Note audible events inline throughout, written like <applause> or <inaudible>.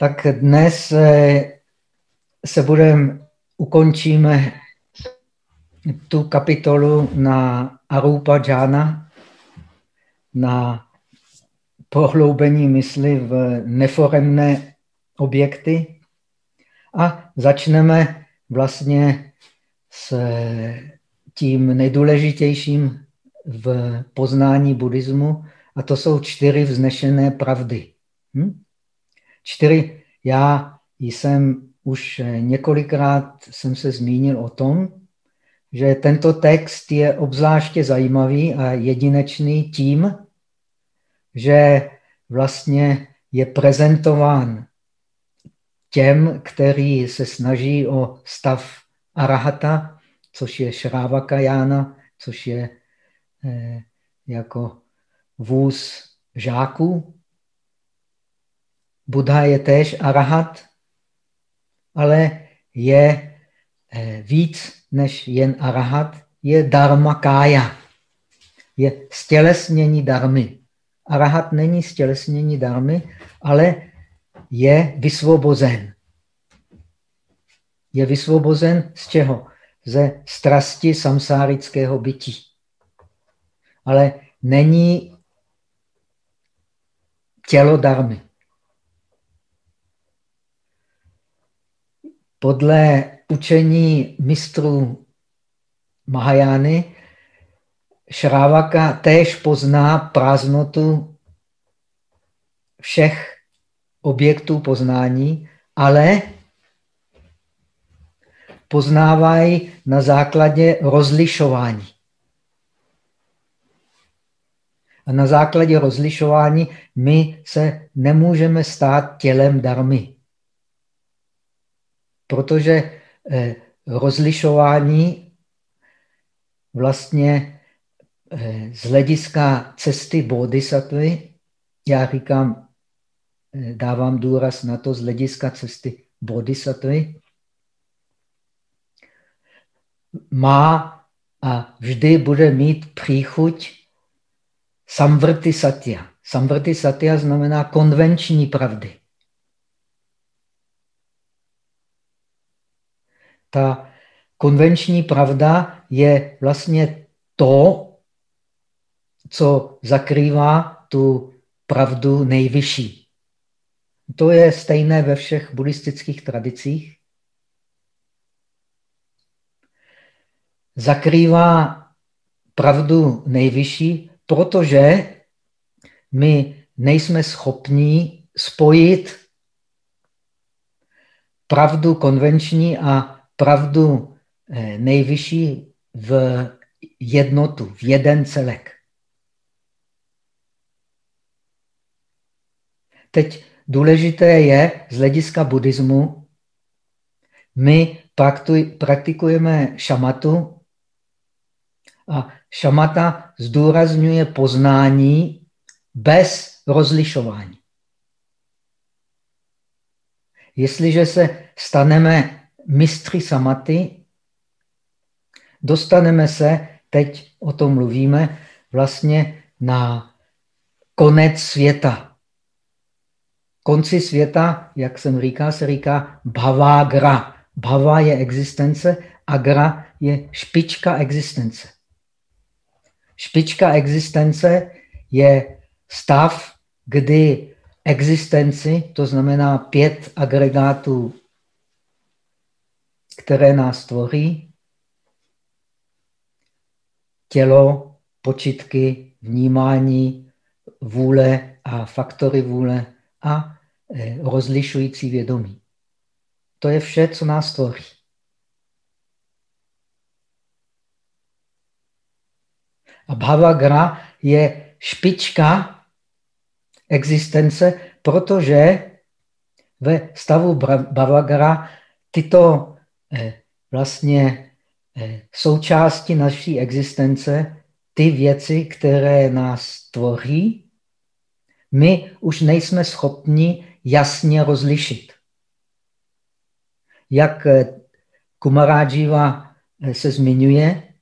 Tak dnes eh, se budeme, ukončíme tu kapitolu na Arupa Jana, na prohloubení mysli v neforemné objekty a začneme vlastně s tím nejdůležitějším v poznání buddhismu a to jsou čtyři vznešené pravdy. Hm? Čtyři. Já jsem už několikrát jsem se zmínil o tom, že tento text je obzvláště zajímavý a jedinečný tím, že vlastně je prezentován těm, který se snaží o stav arahata, což je Šrávakajána, což je eh, jako vůz žáků. Buddha je též arahat, ale je eh, víc než jen arahat, je dharma kája. Je stělesnění darmy. Arahat není stělesnění darmy, ale je vysvobozen. Je vysvobozen z čeho? Ze strasti samsárického bytí. Ale není tělo darmy. Podle učení mistrů Mahajány Šrávaka též pozná prázdnotu všech objektů poznání, ale poznávají na základě rozlišování. A na základě rozlišování my se nemůžeme stát tělem darmy. Protože eh, rozlišování vlastně eh, z hlediska cesty bodhisattvy, já říkám, eh, dávám důraz na to z hlediska cesty bodhisattvy, má a vždy bude mít příchuť samvrty satya. Samvrty satya znamená konvenční pravdy. Ta konvenční pravda je vlastně to, co zakrývá tu pravdu nejvyšší. To je stejné ve všech buddhistických tradicích. Zakrývá pravdu nejvyšší, protože my nejsme schopní spojit pravdu konvenční a pravdu eh, nejvyšší v jednotu, v jeden celek. Teď důležité je z hlediska buddhismu, my praktikujeme šamatu a šamata zdůrazňuje poznání bez rozlišování. Jestliže se staneme mistři samaty, dostaneme se, teď o tom mluvíme, vlastně na konec světa. Konci světa, jak jsem říká, se říká bhavagra. Bhava je existence, agra je špička existence. Špička existence je stav, kdy existenci, to znamená pět agregátů které nás tvoří. Tělo, počitky, vnímání, vůle a faktory vůle a eh, rozlišující vědomí. To je vše, co nás tvoří. A Bhavagra je špička existence, protože ve stavu Bhavagra tyto vlastně eh, součástí naší existence, ty věci, které nás tvoří, my už nejsme schopni jasně rozlišit. Jak eh, Kumaráživa se zmiňuje,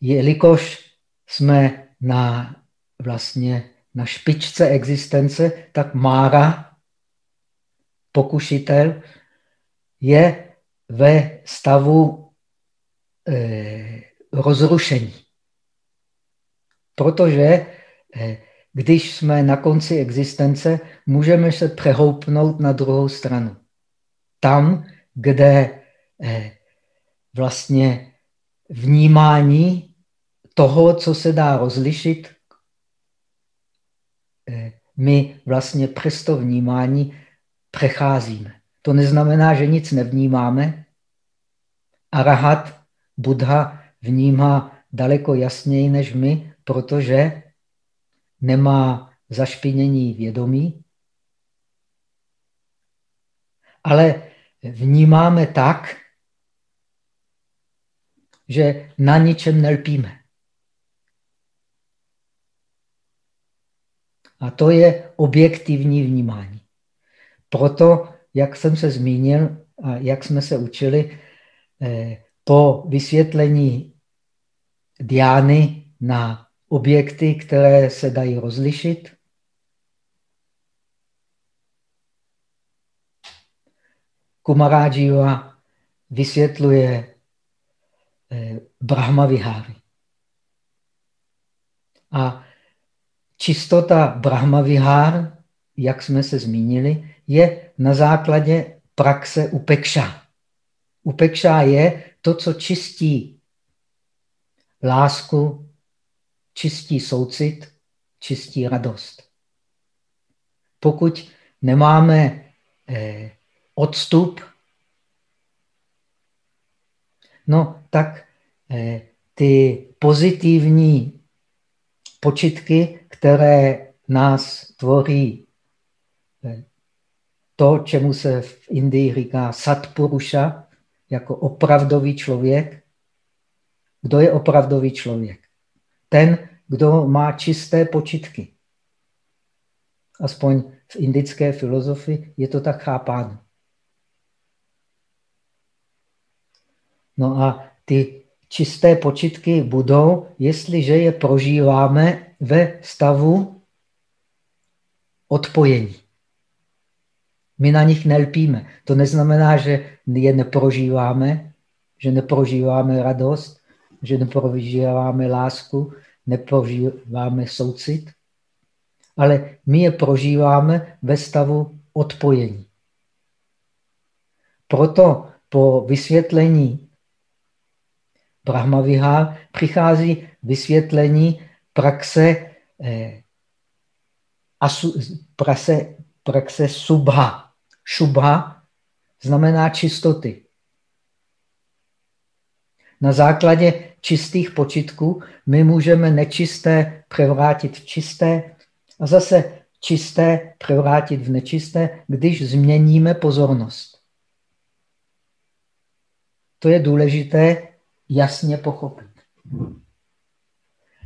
jelikož jsme na vlastně na špičce existence, tak Mára, pokušitel, je ve stavu eh, rozrušení. Protože eh, když jsme na konci existence, můžeme se přehoupnout na druhou stranu. Tam, kde eh, vlastně vnímání toho, co se dá rozlišit, my vlastně přes to vnímání přecházíme. To neznamená, že nic nevnímáme. Arahat, Buddha vnímá daleko jasněji než my, protože nemá zašpinění vědomí, ale vnímáme tak, že na ničem nelpíme. A to je objektivní vnímání. Proto, jak jsem se zmínil a jak jsme se učili, eh, po vysvětlení diány na objekty, které se dají rozlišit, Kumarajiva vysvětluje eh, Brahma Viháry. A čistota Brahma Vihár, jak jsme se zmínili, je na základě praxe upekša. Upekša je to, co čistí lásku, čistí soucit, čistí radost. Pokud nemáme eh, odstup, no tak eh, ty pozitivní počitky, které nás tvoří eh, to, čemu se v Indii říká satpuruša, jako opravdový člověk. Kdo je opravdový člověk? Ten, kdo má čisté počitky. Aspoň v indické filozofii je to tak chápáno. No a ty čisté počitky budou, jestliže je prožíváme ve stavu odpojení. My na nich nelpíme. To neznamená, že je neprožíváme, že neprožíváme radost, že neprožíváme lásku, neprožíváme soucit, ale my je prožíváme ve stavu odpojení. Proto po vysvětlení Brahmavihár přichází vysvětlení praxe, eh, asu, praxe, praxe subha. Šubha znamená čistoty. Na základě čistých počitků my můžeme nečisté převrátit v čisté a zase čisté převrátit v nečisté, když změníme pozornost. To je důležité jasně pochopit.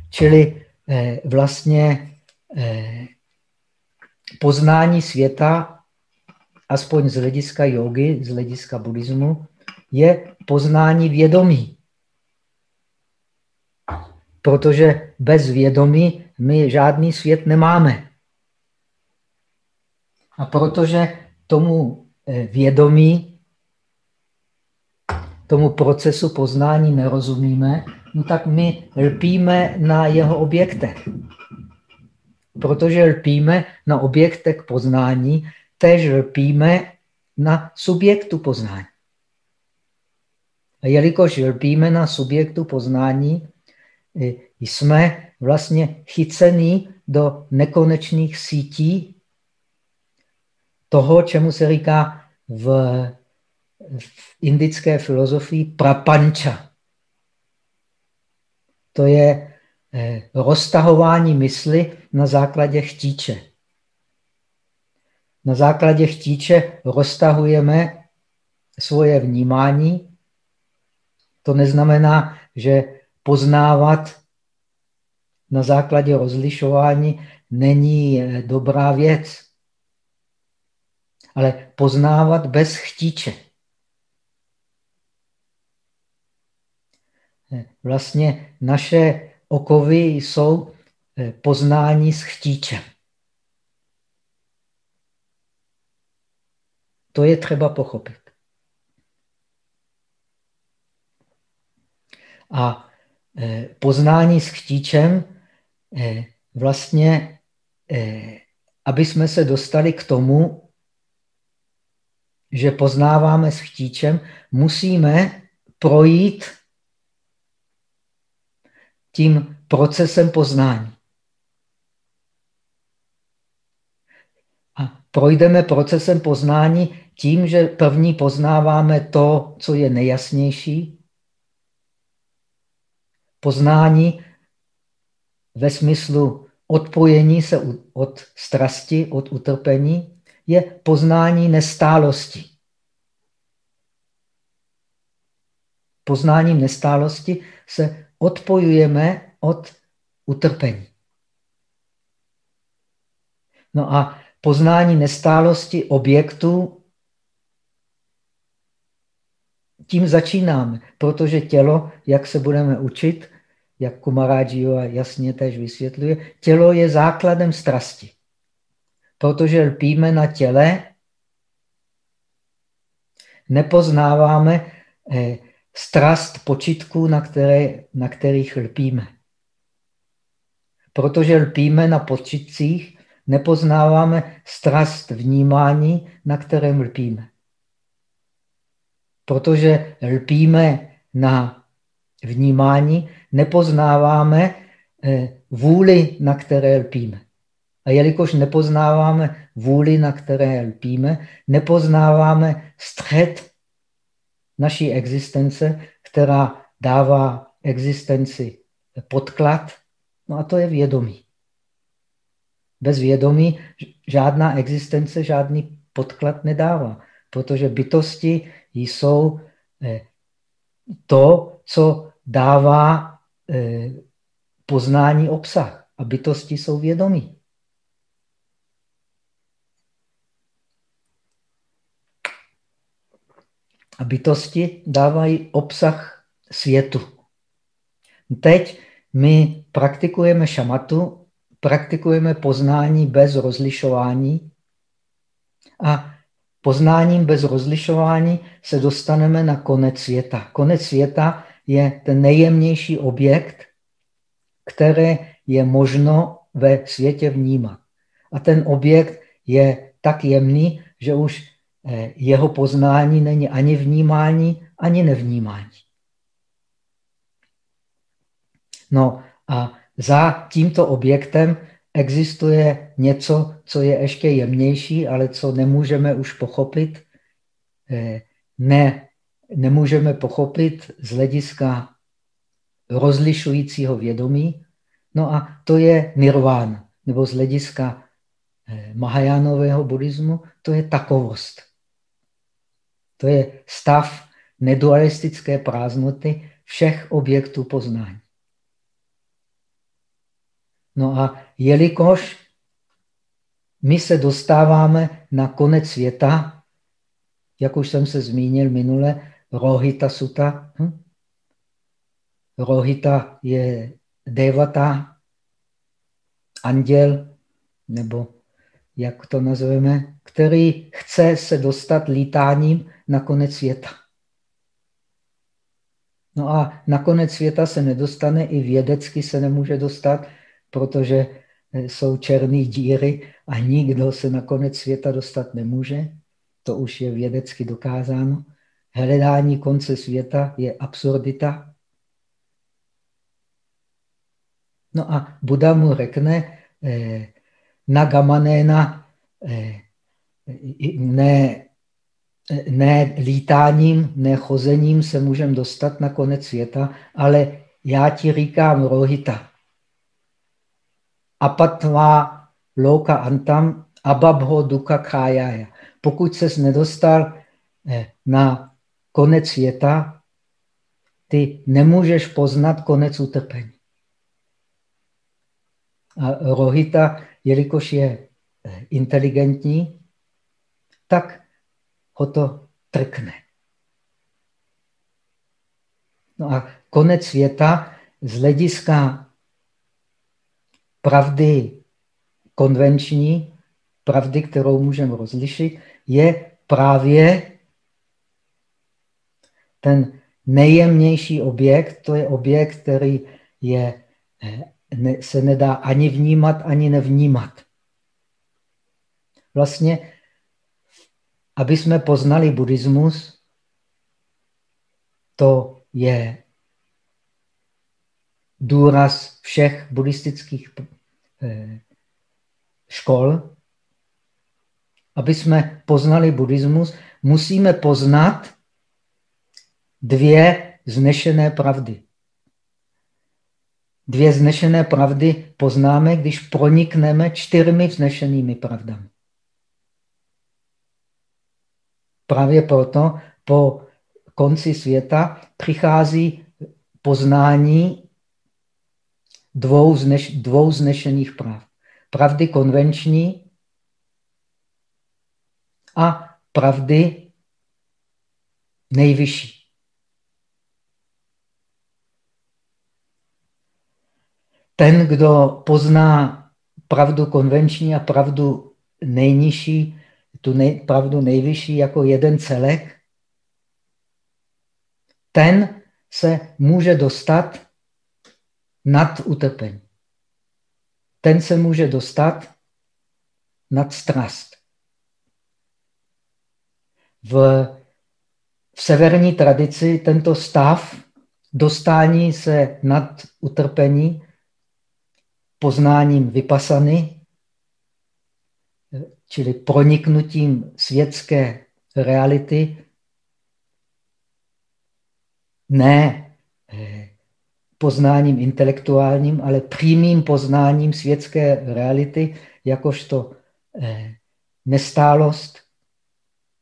Čili eh, vlastně eh, poznání světa, aspoň z hlediska jogy, z hlediska buddhismu, je poznání vědomí. Protože bez vědomí my žádný svět nemáme. A protože tomu eh, vědomí tomu procesu poznání nerozumíme, no tak my lpíme na jeho objektech. Protože lpíme na objektech poznání, tež lpíme na subjektu poznání. A jelikož lpíme na subjektu poznání, eh, jsme vlastně chycení do nekonečných sítí toho, čemu se říká v v indické filozofii prapanča. To je eh, roztahování mysli na základě chtíče. Na základě chtíče roztahujeme svoje vnímání. To neznamená, že poznávat na základě rozlišování není eh, dobrá věc. Ale poznávat bez chtíče. Vlastně naše okovy jsou eh, poznání s chtíčem. To je třeba pochopit. A eh, poznání s chtíčem eh, vlastně, aby jsme se dostali k tomu, že poznáváme s chtíčem, musíme projít tím procesem poznání. A projdeme procesem poznání tím, že první poznáváme to, co je nejjasnější. Poznání ve smyslu odpojení se od strasti, od utrpení, je poznání nestálosti. Poznáním nestálosti se odpojujeme od utrpení. No a poznání nestálosti objektu, tím začínáme, protože tělo, jak se budeme učit, jak Kumarájiova jasně tež vysvětluje, tělo je základem strasti. Protože lpíme na těle, nepoznáváme eh, strast počitků, na, které, na kterých lpíme. Protože lpíme na počitcích, nepoznáváme strast vnímání, na kterém lpíme. Protože lpíme na vnímání, nepoznáváme eh, vůli, na které lpíme. A jelikož nepoznáváme vůli, na které lpíme, nepoznáváme střed naší existence, která dává existenci podklad, no a to je vědomí. Bez vědomí žádná existence žádný podklad nedává, protože bytosti jsou eh, to, co dává eh, poznání obsah. A bytosti jsou vědomí. A bytosti dávají obsah světu. Teď my praktikujeme šamatu, praktikujeme poznání bez rozlišování a poznáním bez rozlišování se dostaneme na konec světa. Konec světa je ten nejjemnější objekt, které je možno ve světě vnímat. A ten objekt je tak jemný, že už Eh, jeho poznání není ani vnímání, ani nevnímání. No a za tímto objektem existuje něco, co je ještě jemnější, ale co nemůžeme už pochopit. Eh, ne, nemůžeme pochopit z hlediska rozlišujícího vědomí. No a to je nirvana, nebo z hlediska eh, Mahajánového buddhismu, to je takovost. To je stav nedualistické prázdnoty všech objektů poznání. No a jelikož my se dostáváme na konec světa, jak už jsem se zmínil minule, Rohita Suta. Hm? Rohita je devata, anděl, nebo jak to nazveme, který chce se dostat lítáním na konec světa. No a na konec světa se nedostane, i vědecky se nemůže dostat, protože eh, jsou černé díry a nikdo se na konec světa dostat nemůže. To už je vědecky dokázáno. Hledání konce světa je absurdita. No a Buddha mu řekne, eh, na gamanéna eh, ne ne lítáním, ne chozením se můžeme dostat na konec světa, ale já ti říkám Rohita. Apatva loka antam ababho duka khájája. Pokud ses nedostal eh, na konec světa, ty nemůžeš poznat konec utrpení. A Rohita, jelikož je eh, inteligentní, tak ho to trkne. No a konec světa z hlediska pravdy konvenční, pravdy, kterou můžeme rozlišit, je právě ten nejjemnější objekt, to je objekt, který je, eh, ne, se nedá ani vnímat, ani nevnímat. Vlastně, aby jsme poznali buddhismus, to je důraz všech buddhistických škol. Aby jsme poznali buddhismus, musíme poznat dvě znešené pravdy. Dvě znešené pravdy poznáme, když pronikneme čtyřmi vznešenými pravdami. Právě proto po konci světa přichází poznání dvou, zneš, dvou znešených prav. Pravdy konvenční a pravdy nejvyšší. Ten, kdo pozná pravdu konvenční a pravdu nejnižší, tu nej, pravdu nejvyšší jako jeden celek, ten se může dostat nad utrpení. Ten se může dostat nad strast. V, v severní tradici tento stav dostání se nad utrpení poznáním vypasany, čili proniknutím světské reality, ne eh, poznáním intelektuálním, ale přímým poznáním světské reality, jakožto eh, nestálost.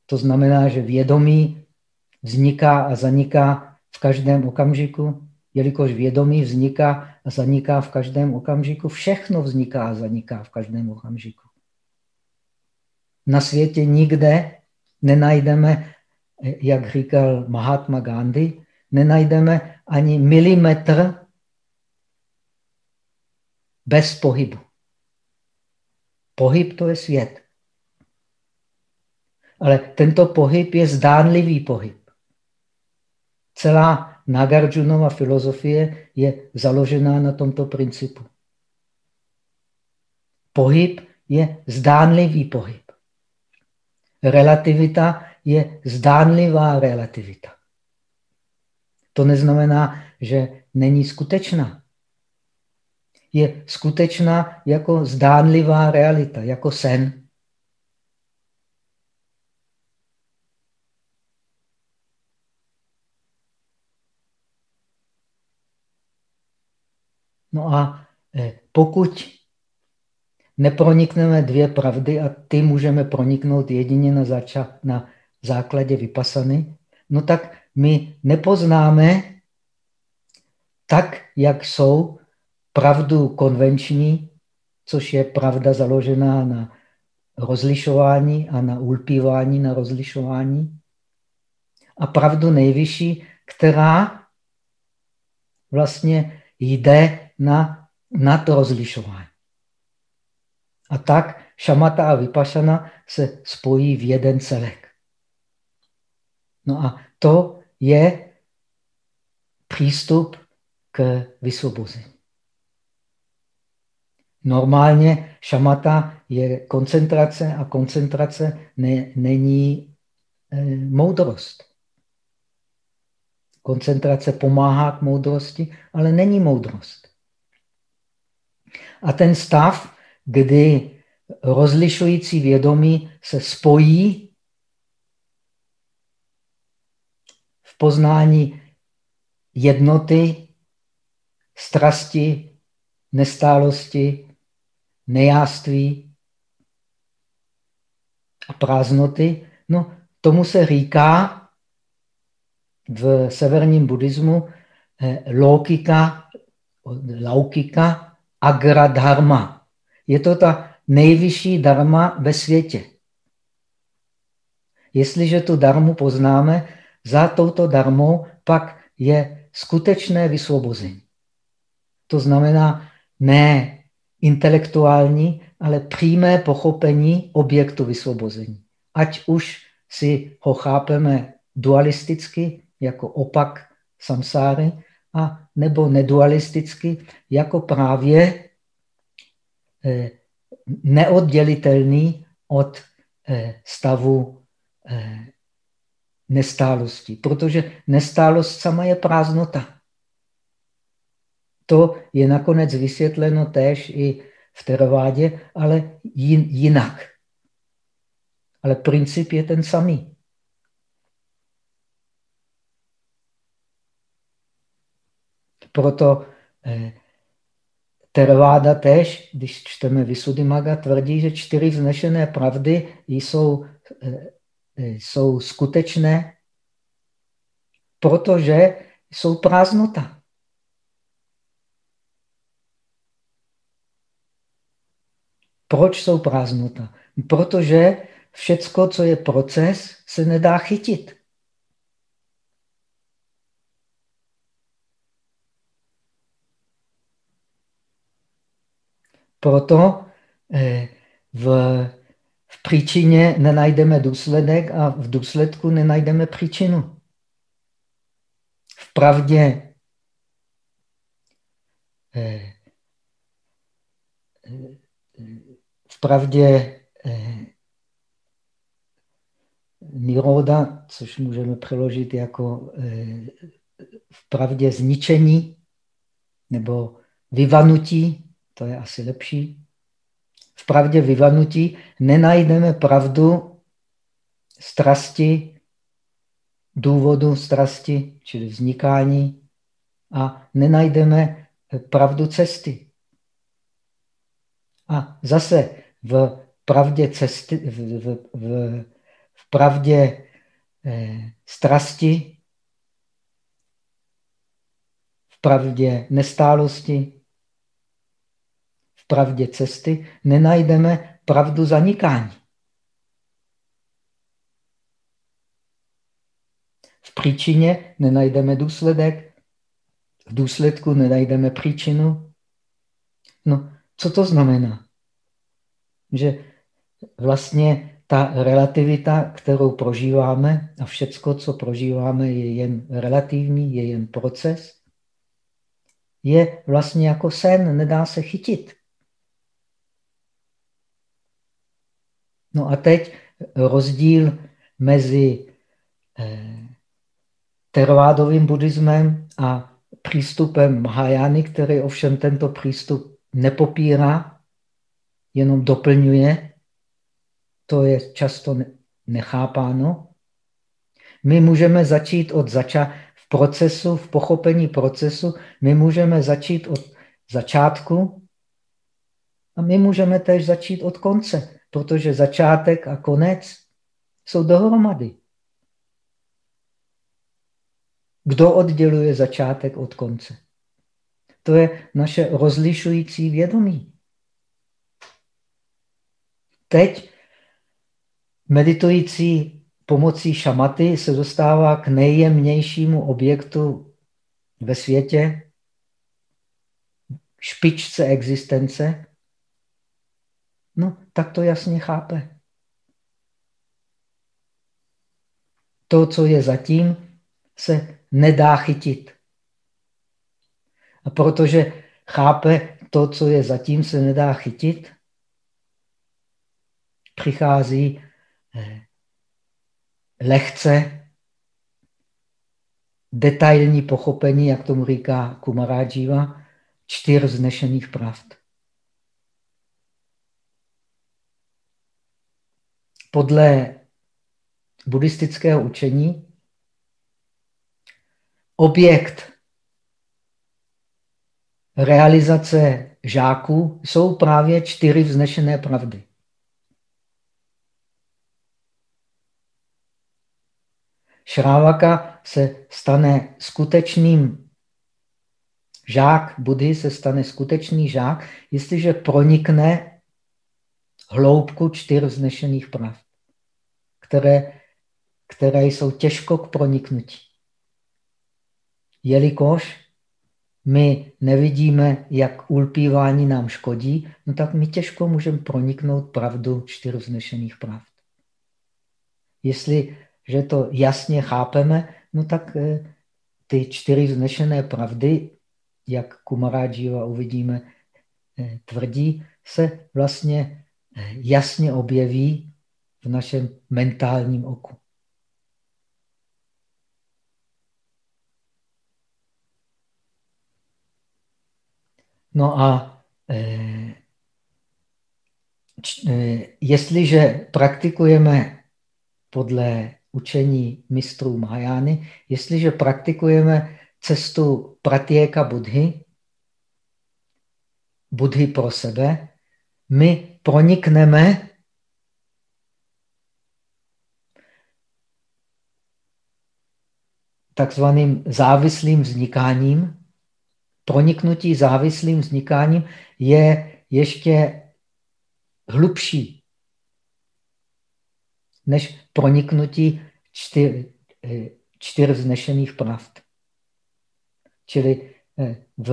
To znamená, že vědomí vzniká a zaniká v každém okamžiku, jelikož vědomí vzniká a zaniká v každém okamžiku, všechno vzniká a zaniká v každém okamžiku. Na světě nikde nenajdeme, jak říkal Mahatma Gandhi, nenajdeme ani milimetr bez pohybu. Pohyb to je svět. Ale tento pohyb je zdánlivý pohyb. Celá Nagarjunova filozofie je založená na tomto principu. Pohyb je zdánlivý pohyb. Relativita je zdánlivá relativita. To neznamená, že není skutečná. Je skutečná jako zdánlivá realita, jako sen. No a eh, pokud nepronikneme dvě pravdy a ty můžeme proniknout jedině na, zača, na základě vypasany, no tak my nepoznáme tak, jak jsou pravdu konvenční, což je pravda založená na rozlišování a na ulpívání na rozlišování, a pravdu nejvyšší, která vlastně jde na, na to rozlišování. A tak šamata a vypašana se spojí v jeden celek. No a to je přístup k vysvobození. Normálně šamata je koncentrace a koncentrace ne, není e, moudrost. Koncentrace pomáhá k moudrosti, ale není moudrost. A ten stav, kdy rozlišující vědomí se spojí v poznání jednoty, strasti, nestálosti, nejáství a prázdnoty, no tomu se říká v severním buddhismu eh, logika, laukika, agradharma. Je to ta nejvyšší dharma ve světě. Jestliže tu darmu poznáme, za touto darmou pak je skutečné vysvobození. To znamená ne intelektuální, ale přímé pochopení objektu vysvobození. Ať už si ho chápeme dualisticky, jako opak samsáry, a nebo nedualisticky, jako právě eh, neoddělitelný od eh, stavu nestálosti. Protože nestálost sama je prázdnota. To je nakonec vysvětleno též i v teravádě, ale jinak. Ale princip je ten samý. Proto eh, Theravada tež, když čteme Visuddhimaga, tvrdí, že čtyři vznešené pravdy jsou, eh, jsou skutečné, protože jsou prázdnota. Proč jsou prázdnota? Protože všecko, co je proces, se nedá chytit. Proto v, v příčině nenajdeme důsledek a v důsledku nenajdeme příčinu. V pravdě eh, v pravdě eh, niroda, což můžeme přeložit jako v pravdě zničení nebo vyvanutí, to je asi lepší. V pravdě vyvanutí nenajdeme pravdu strasti, důvodu strasti, čili vznikání, a nenajdeme pravdu cesty. A zase v pravdě cesty, v, v, v, v pravdě eh, strasti, v pravdě nestálosti, pravdě cesty nenajdeme pravdu zanikání. V příčině nenajdeme důsledek, v důsledku nenajdeme příčinu. No, co to znamená? Že vlastně ta relativita, kterou prožíváme a všecko, co prožíváme, je jen relativní, je jen proces, je vlastně jako sen, nedá se chytit. No a teď rozdíl mezi eh, teravádovým buddhismem a přístupem Mahajány, který ovšem tento přístup nepopírá, jenom doplňuje, to je často nechápáno. My můžeme začít od zača v procesu, v pochopení procesu, my můžeme začít od začátku a my můžeme tež začít od konce protože začátek a konec jsou dohromady. Kdo odděluje začátek od konce? To je naše rozlišující vědomí. Teď meditující pomocí šamaty se dostává k nejjemnějšímu objektu ve světě, špičce existence, No, tak to jasně chápe. To, co je zatím, se nedá chytit. A protože chápe to, co je zatím, se nedá chytit, přichází eh, lehce detailní pochopení, jak tomu říká Kumarajiva, čtyř znešených pravd. Podle buddhistického učení objekt realizace žáků jsou právě čtyři vznešené pravdy. Šrávaka se stane skutečným žák, Budhy se stane skutečný žák, jestliže pronikne hloubku čtyř vznešených pravd které, které jsou těžko k proniknutí. Jelikož my nevidíme, jak ulpívání nám škodí, no tak my těžko můžeme proniknout pravdu čtyř vznešených pravd. Jestliže to jasně chápeme, no tak eh, ty čtyři vznešené pravdy, jak Kumaradživa uvidíme, eh, tvrdí, se vlastně eh, jasně objeví v našem mentálním oku. No a e, č, e, jestliže praktikujeme podle učení mistrů Mahajány, jestliže praktikujeme cestu pratěka Budhy, Budhy pro sebe, my pronikneme takzvaným závislým vznikáním. Proniknutí závislým vznikáním je ještě hlubší než proniknutí čtyř, eh, čtyř vznešených pravd. Čili eh, v,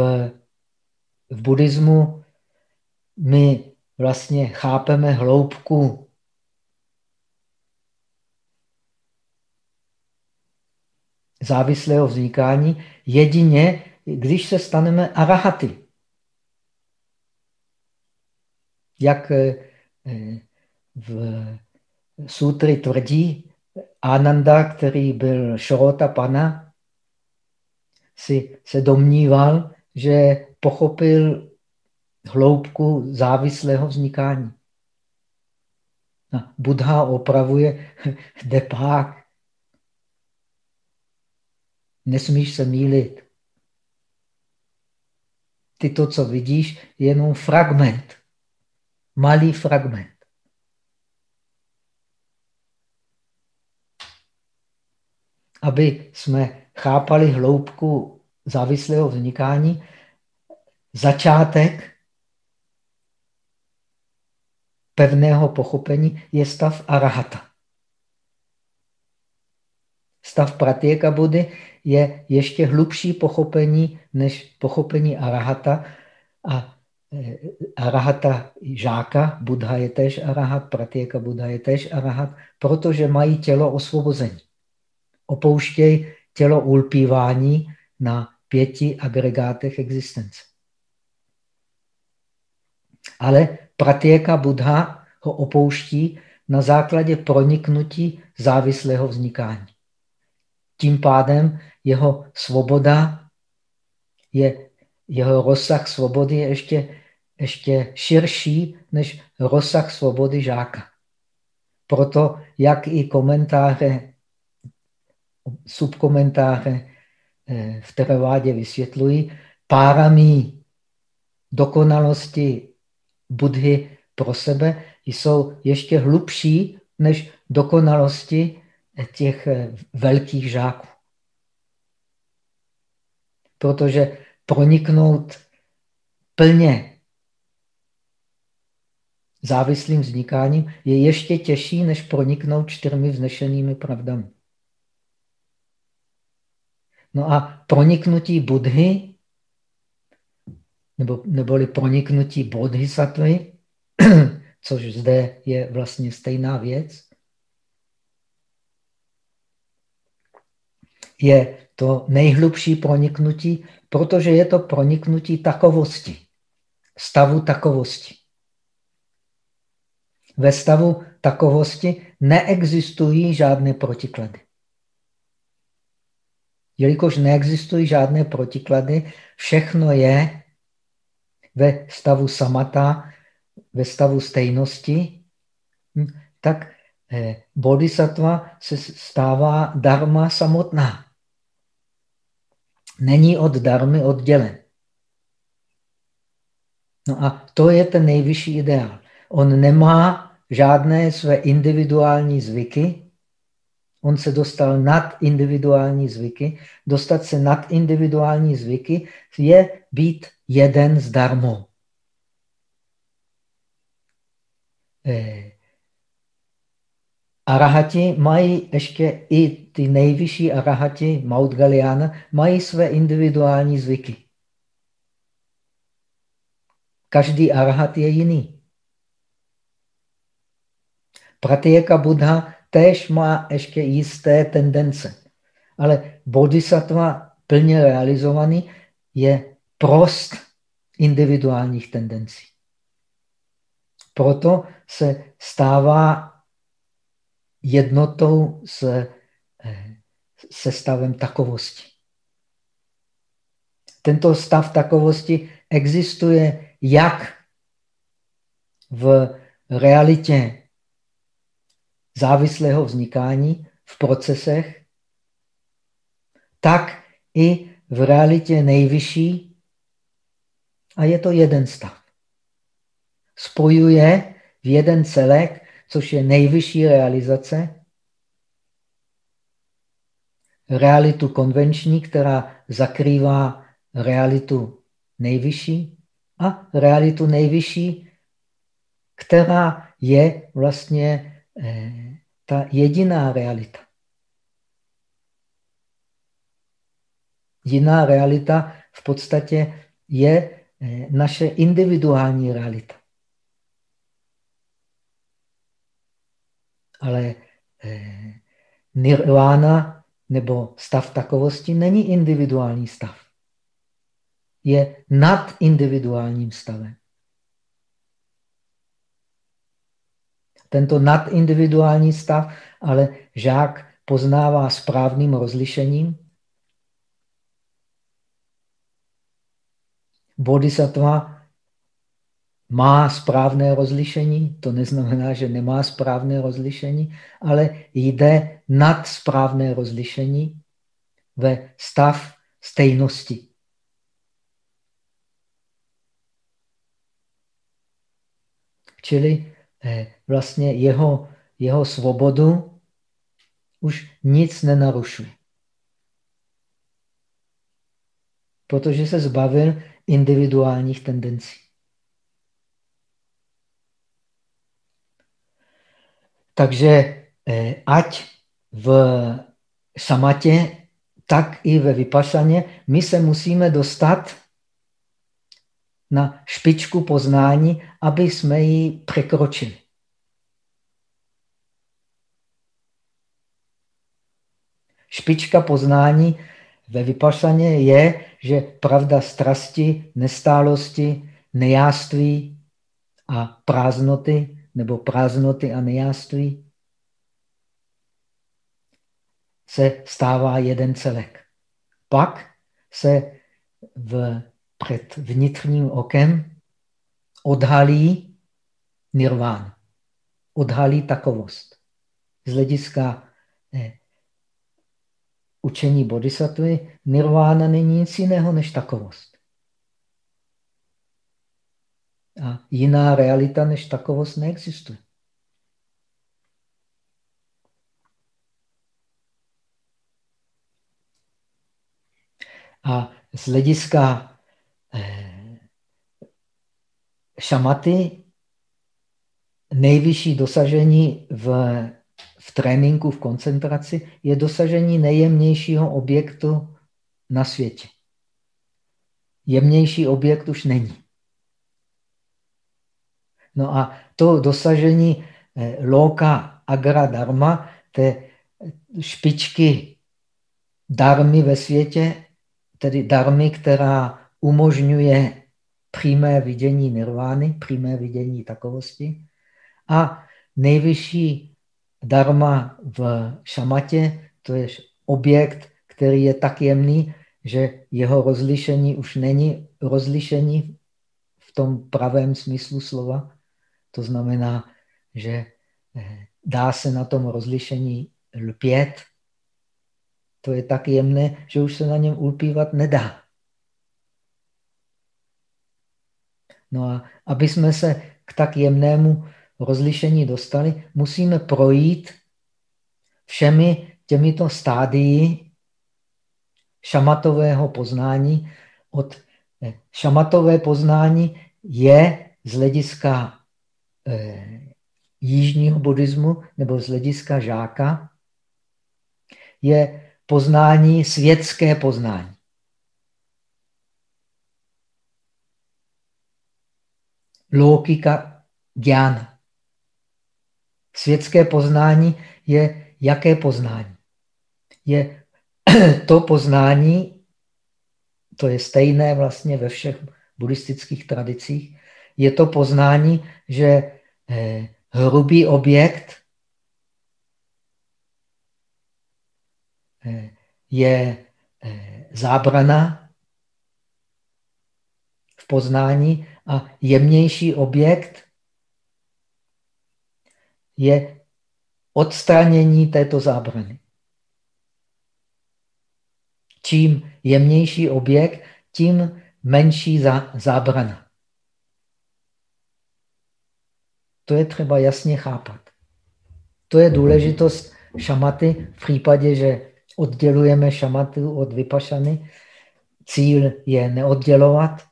v buddhismu my vlastně chápeme hloubku závislého vznikání jedině, když se staneme arahaty. Jak eh, v sutry tvrdí, Ananda, který byl Šorota Pana, si se domníval, že pochopil hloubku závislého vznikání. A Buddha opravuje, <laughs> kde pak. Nesmíš se mílit. Ty to, co vidíš, je jenom fragment. Malý fragment. aby jsme chápali hloubku závislého vznikání, začátek pevného pochopení je stav arahata. Stav pratěka Budy je ještě hlubší pochopení než pochopení arahata. A e, arahata žáka, Buddha je tež arahat, pratěka Buddha je tež arahat, protože mají tělo osvobození opouštěj tělo ulpívání na pěti agregátech existence. Ale pratěka Buddha ho opouští na základě proniknutí závislého vznikání. Tím pádem jeho svoboda je, jeho rozsah svobody je ještě, ještě širší než rozsah svobody žáka. Proto, jak i komentáře subkomentáře eh, v Teravádě vysvětlují, páramí dokonalosti Budhy pro sebe jsou ještě hlubší než dokonalosti těch eh, velkých žáků. Protože proniknout plně závislým vznikáním je ještě těžší, než proniknout čtyřmi vznešenými pravdami. No a proniknutí Budhy, nebo, neboli proniknutí bodhisattvy, <clears throat> což zde je vlastně stejná věc, je to nejhlubší proniknutí, protože je to proniknutí takovosti, stavu takovosti. Ve stavu takovosti neexistují žádné protiklady. Jelikož neexistují žádné protiklady, všechno je ve stavu samata, ve stavu stejnosti, hm, tak eh, bodhisattva se stává dharma samotná. Není od dharmy oddělen. No a to je ten nejvyšší ideál. On nemá žádné své individuální zvyky, On se dostal nad individuální zvyky. Dostat se nad individuální zvyky je být jeden s darmou. Eh, arahati mají ještě i ty nejvyšší arahati, Maudgaliana, mají své individuální zvyky. každý arhat je jiný. Pratyeka Buddha též má ještě jisté tendence. Ale bodhisattva plně realizovaný je prost individuálních tendencí. Proto se stává jednotou s, se stavem takovosti. Tento stav takovosti existuje jak v realitě závislého vznikání v procesech, tak i v realitě nejvyšší a je to jeden stav. Spojuje v jeden celek, což je nejvyšší realizace, realitu konvenční, která zakrývá realitu nejvyšší a realitu nejvyšší, která je vlastně eh, ta jediná realita. Jiná realita v podstatě je eh, naše individuální realita. Ale eh, nirvana nebo stav takovosti není individuální stav. Je nad individuálním stavem. Tento nadindividuální stav ale žák poznává správným rozlišením. Bodhisattva má správné rozlišení, to neznamená, že nemá správné rozlišení, ale jde nad správné rozlišení ve stav stejnosti. Čili eh, vlastně jeho, jeho svobodu už nic nenarušuje. Protože se zbavil individuálních tendencí. Takže eh, ať v samatě, tak i ve vypasaně, my se musíme dostat na špičku poznání, aby jsme ji překročili. Špička poznání ve vypasaně je, že pravda strasti, nestálosti, nejáství a prázdnoty nebo prázdnoty a nejáství se stává jeden celek. Pak se v, před vnitřním okem odhalí nirván, odhalí takovost. Z hlediska eh, učení bodhisattvy nirvána není nic jiného než takovost. A jiná realita než takovost neexistuje. A z hlediska eh, šamaty nejvyšší dosažení v, v tréninku, v koncentraci, je dosažení nejjemnějšího objektu na světě. Jemnější objekt už není. No a to dosažení eh, loka agra dharma, té špičky darmy ve světě, tedy darmy, která umožňuje přímé vidění nirvány, přímé vidění takovosti. A nejvyšší dharma v šamatě, to je objekt, který je tak jemný, že jeho rozlišení už není rozlišení v tom pravém smyslu slova. To znamená, že eh, dá se na tom rozlišení lpět. To je tak jemné, že už se na něm ulpívat nedá. No a aby jsme se k tak jemnému rozlišení dostali, musíme projít všemi těmito stádii šamatového poznání. Od eh, šamatové poznání je z hlediska jižního buddhismu nebo z hlediska žáka je poznání, světské poznání. logika dhyana. Světské poznání je jaké poznání? Je <clears throat> to poznání, to je stejné vlastně ve všech buddhistických tradicích, je to poznání, že eh, hrubý objekt eh, je eh, zábrana v poznání a jemnější objekt je odstranění této zábrany. Čím jemnější objekt, tím menší zábrana. To je třeba jasně chápat. To je důležitost šamaty v případě, že oddělujeme šamatu od vypašany. Cíl je neoddělovat,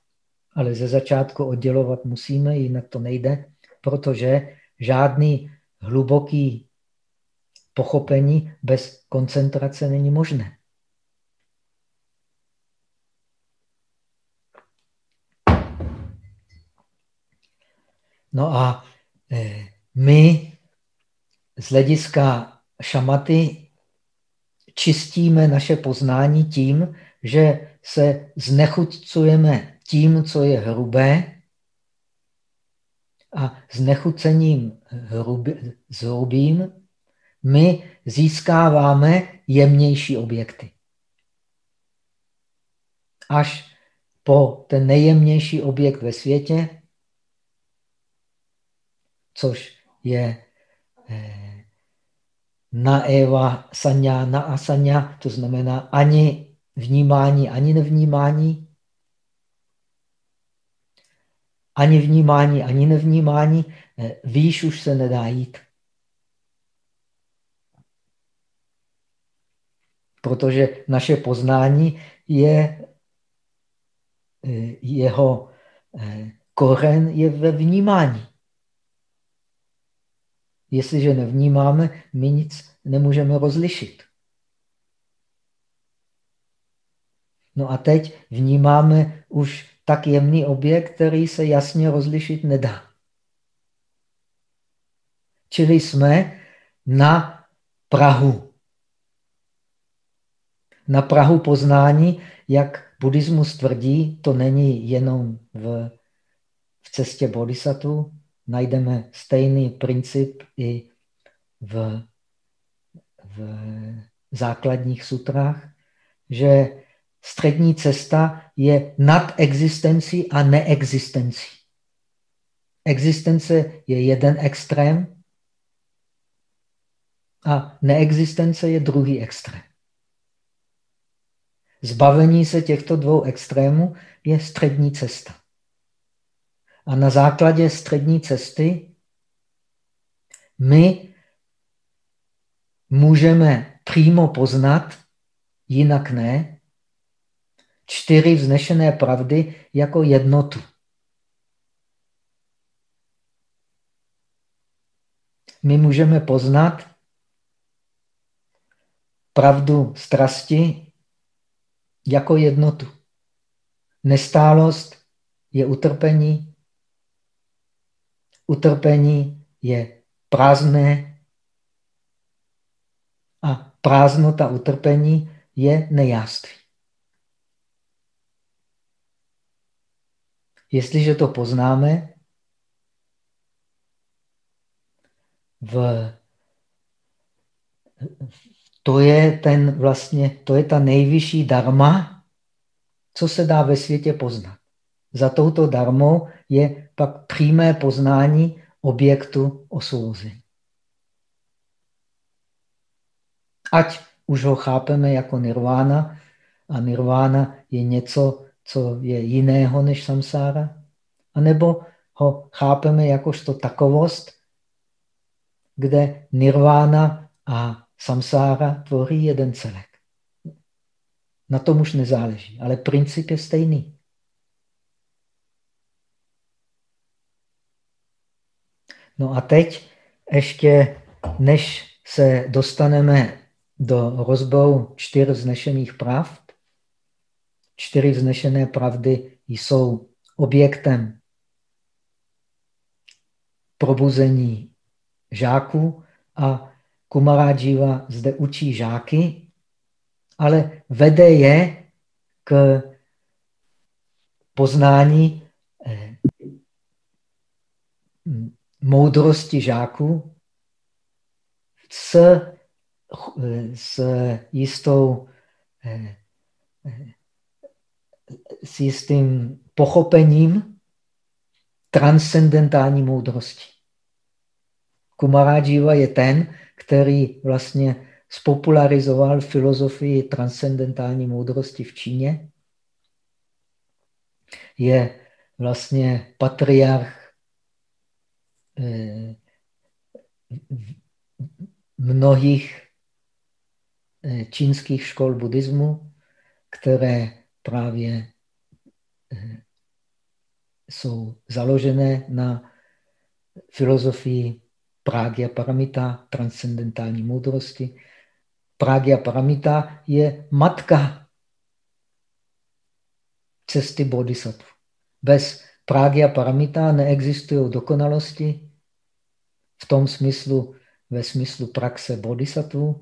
ale ze začátku oddělovat musíme, jinak to nejde, protože žádný hluboký pochopení bez koncentrace není možné. No a my z hlediska šamaty čistíme naše poznání tím, že se znechucujeme tím, co je hrubé a znechucením s hrubým my získáváme jemnější objekty. Až po ten nejjemnější objekt ve světě, což je eh, na Eva sanya, na asanya, to znamená ani vnímání, ani nevnímání, ani vnímání, ani nevnímání, eh, výš už se nedá jít. Protože naše poznání je eh, jeho eh, koren je ve vnímání. Jestliže nevnímáme, my nic nemůžeme rozlišit. No a teď vnímáme už tak jemný objekt, který se jasně rozlišit nedá. Čili jsme na Prahu. Na Prahu poznání, jak buddhismus tvrdí, to není jenom v, v cestě bodhisattva, najdeme stejný princip i v, v základních sutrách, že střední cesta je nad existencí a neexistencí. Existence je jeden extrém a neexistence je druhý extrém. Zbavení se těchto dvou extrémů je střední cesta. A na základě střední cesty my můžeme přímo poznat, jinak ne, čtyři vznešené pravdy jako jednotu. My můžeme poznat pravdu strasti jako jednotu. Nestálost je utrpení, Utrpení je prázdné a prázdnota utrpení je nejáství. Jestliže to poznáme, v, to je ten vlastně, to je ta nejvyšší dharma, co se dá ve světě poznat. Za touto darmou je pak přímé poznání objektu osvobození. Ať už ho chápeme jako nirvána, a nirvána je něco, co je jiného než samsára, anebo ho chápeme jakožto takovost, kde nirvána a samsára tvoří jeden celek. Na tom už nezáleží, ale princip je stejný. No a teď ještě, než se dostaneme do rozboru čtyř vznešených pravd, čtyři vznešené pravdy jsou objektem probuzení žáků a Kumarajiva zde učí žáky, ale vede je k poznání eh, moudrosti žáků s, s jistou eh, s jistým pochopením transcendentální moudrosti. Kumarajiva je ten, který vlastně spopularizoval filozofii transcendentální moudrosti v Číně. Je vlastně patriarch eh, mnohých eh, čínských škol buddhismu, které právě eh, jsou založené na filozofii Prágia Paramita, transcendentální moudrosti. Prágia Paramita je matka cesty bodhisattva. Bez Prágia Paramita neexistují dokonalosti v tom smyslu, ve smyslu praxe bodhisattva.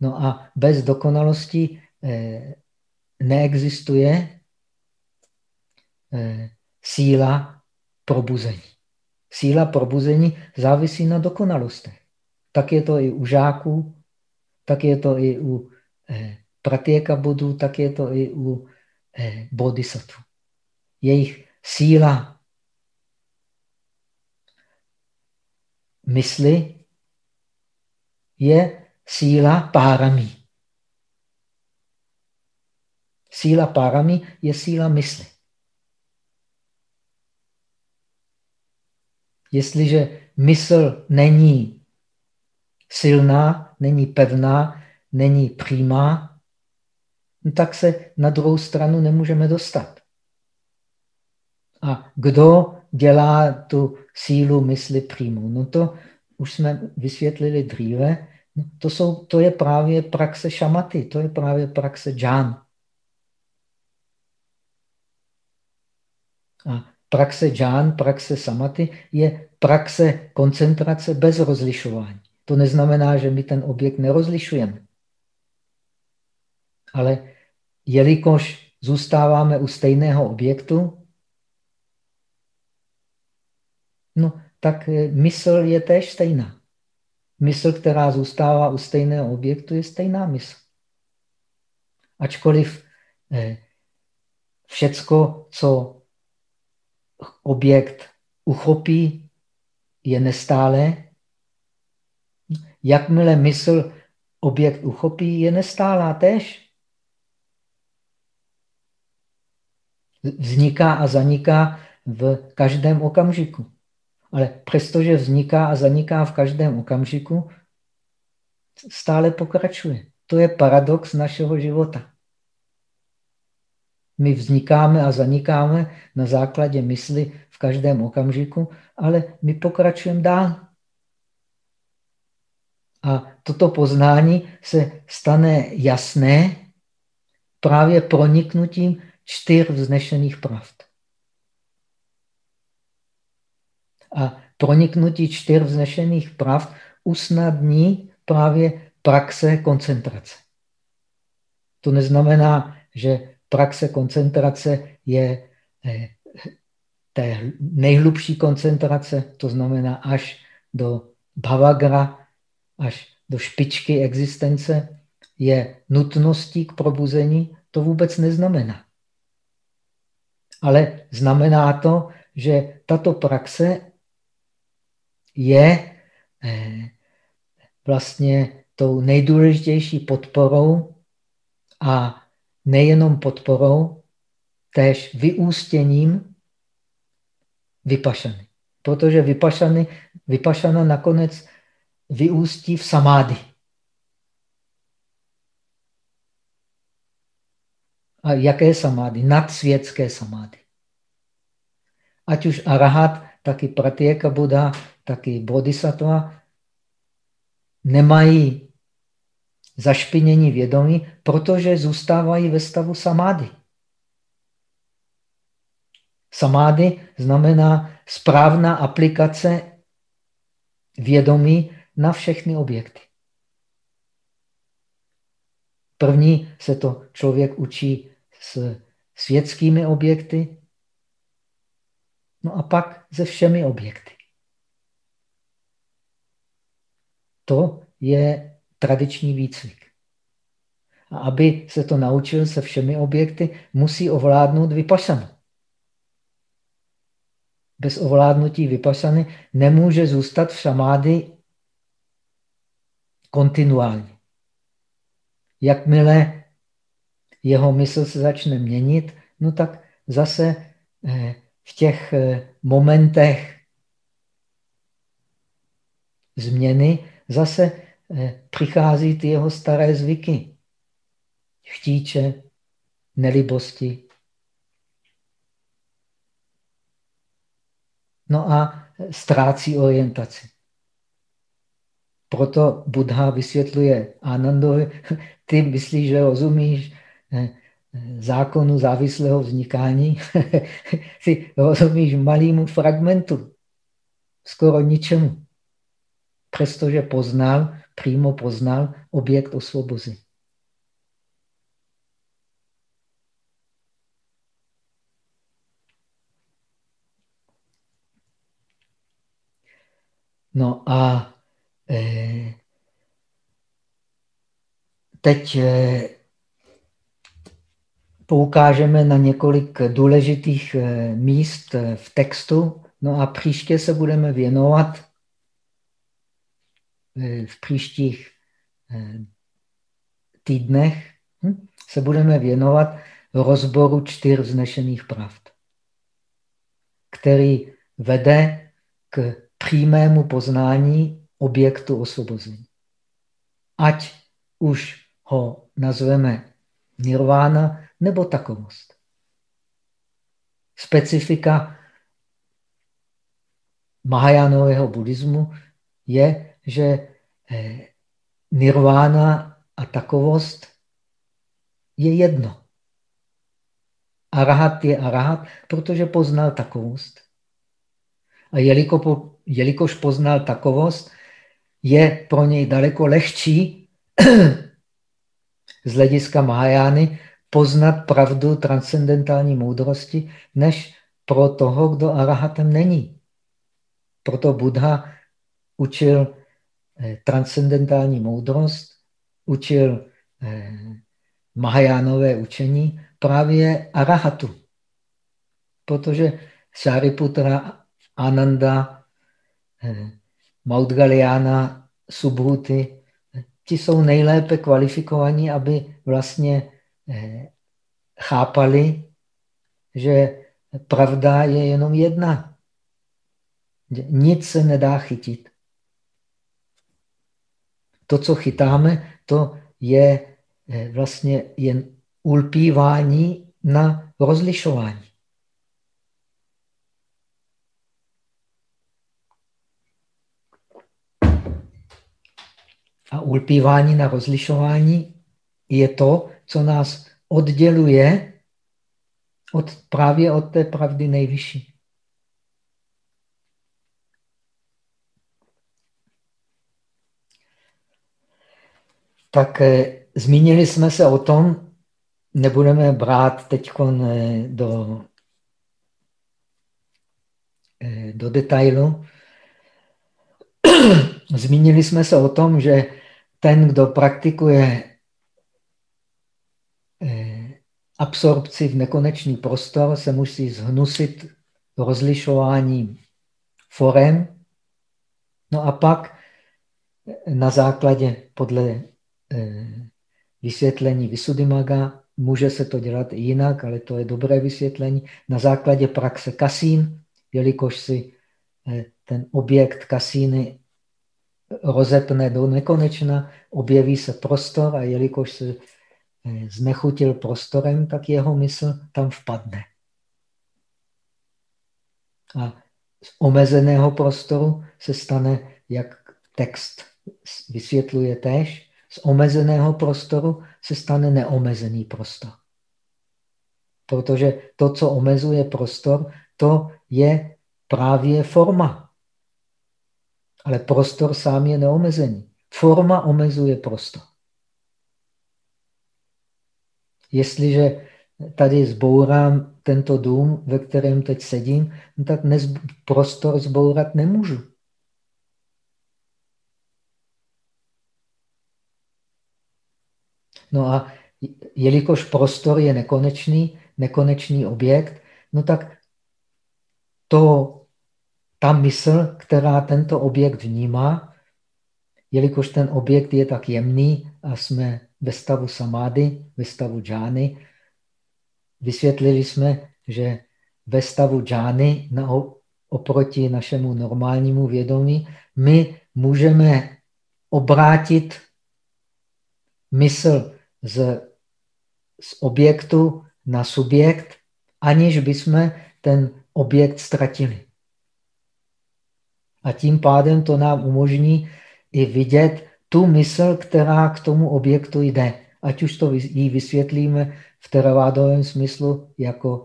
No a bez dokonalosti eh, neexistuje eh, síla probuzení. Síla probuzení závisí na dokonalostech. Tak je to i u žáků, tak je to i u eh, pratěka bodů, tak je to i u bodhisattva. Jejich síla mysli je síla párami. Síla párami je síla mysli. Jestliže mysl není silná, není pevná, není přímá, no tak se na druhou stranu nemůžeme dostat. A kdo dělá tu sílu mysli přímou? No to už jsme vysvětlili dříve. No to, jsou, to je právě praxe šamaty, to je právě praxe džán. A praxe džán, praxe samaty je praxe koncentrace bez rozlišování. To neznamená, že my ten objekt nerozlišujeme. Ale jelikož zůstáváme u stejného objektu, no, tak eh, mysl je též stejná. Mysl, která zůstává u stejného objektu, je stejná mysl. Ačkoliv eh, všecko, co objekt uchopí, je nestále. Jakmile mysl objekt uchopí, je nestálá tež. Vzniká a zaniká v každém okamžiku. Ale přestože vzniká a zaniká v každém okamžiku, stále pokračuje. To je paradox našeho života. My vznikáme a zanikáme na základě mysli v každém okamžiku, ale my pokračujeme dál. A toto poznání se stane jasné právě proniknutím čtyř vznešených pravd. A proniknutí čtyř vznešených pravd usnadní právě praxe koncentrace. To neznamená, že praxe koncentrace je eh, té nejhlubší koncentrace, to znamená až do bhavagra, až do špičky existence, je nutností k probuzení, to vůbec neznamená. Ale znamená to, že tato praxe je eh, vlastně tou nejdůležitější podporou a nejenom podporou, též vyústěním vypašany. Protože vypašany, vypašana nakonec vyústí v samády. A jaké samády? Nadsvětské samády. Ať už arahat, tak i pratyeka Buddha, tak i bodhisattva nemají zašpinění vědomí, protože zůstávají ve stavu samády. Samády znamená správná aplikace vědomí na všechny objekty. První se to člověk učí s světskými objekty, no a pak se všemi objekty. To je tradiční výcvik. A aby se to naučil se všemi objekty, musí ovládnout vypašanu. Bez ovládnutí vypašany nemůže zůstat v šamády kontinuálně. Jakmile jeho mysl se začne měnit, no tak zase eh, v těch eh, momentech změny zase eh, přichází ty jeho staré zvyky. Chtíče, nelibosti. No a ztrácí orientaci. Proto Buddha vysvětluje Anandovi, <laughs> ty myslíš, že rozumíš eh, zákonu závislého vznikání, <laughs> ty rozumíš malému fragmentu, skoro ničemu. Přestože poznal, přímo poznal objekt osvobození. No a eh, teď eh, poukážeme na několik důležitých eh, míst v textu. No a příště se budeme věnovat v příštích týdnech hm, se budeme věnovat rozboru čtyř vznešených pravd, který vede k přímému poznání objektu osvobození. Ať už ho nazveme nirvána nebo takovost. Specifika Mahajánového buddhismu je, že eh, nirvána a takovost je jedno. Arahat je arahat, protože poznal takovost. A jeliko jelikož poznal takovost, je pro něj daleko lehčí <clears throat> z hlediska Mahajány poznat pravdu transcendentální moudrosti, než pro toho, kdo arahatem není. Proto Buddha učil transcendentální moudrost, učil eh, Mahajánové učení právě arahatu. Protože Shariputra, Ananda, eh, Maudgaliana, Subhuti, ti jsou nejlépe kvalifikovaní, aby vlastně Eh, chápali, že pravda je jenom jedna. Nic se nedá chytit. To, co chytáme, to je eh, vlastně jen ulpívání na rozlišování. A ulpívání na rozlišování je to, co nás odděluje od, právě od té pravdy nejvyšší. Tak eh, zmínili jsme se o tom, nebudeme brát teď eh, do, eh, do detailu. <clears throat> Zmínili jsme se o tom, že ten, kdo praktikuje absorpci v nekonečný prostor se musí zhnusit rozlišováním forem. No a pak na základě podle vysvětlení Visuddhimaga může se to dělat i jinak, ale to je dobré vysvětlení. Na základě praxe kasín, jelikož si eh, ten objekt kasíny rozetne do nekonečna, objeví se prostor a jelikož se Eh, znechutil prostorem, tak jeho mysl tam vpadne. A z omezeného prostoru se stane, jak text vysvětluje též, z omezeného prostoru se stane neomezený prostor. Protože to, co omezuje prostor, to je právě forma. Ale prostor sám je neomezený. Forma omezuje prostor. Jestliže tady zbourám tento dům, ve kterém teď sedím, no tak prostor zbourat nemůžu. No a jelikož prostor je nekonečný, nekonečný objekt, no tak to, ta mysl, která tento objekt vnímá, jelikož ten objekt je tak jemný a jsme ve stavu samády, ve stavu džány, vysvětlili jsme, že ve stavu džány na, oproti našemu normálnímu vědomí, my můžeme obrátit mysl z, z objektu na subjekt, aniž bychom ten objekt ztratili. A tím pádem to nám umožní i vidět tu mysl, která k tomu objektu jde. Ať už to ji vysvětlíme v teravádovém smyslu jako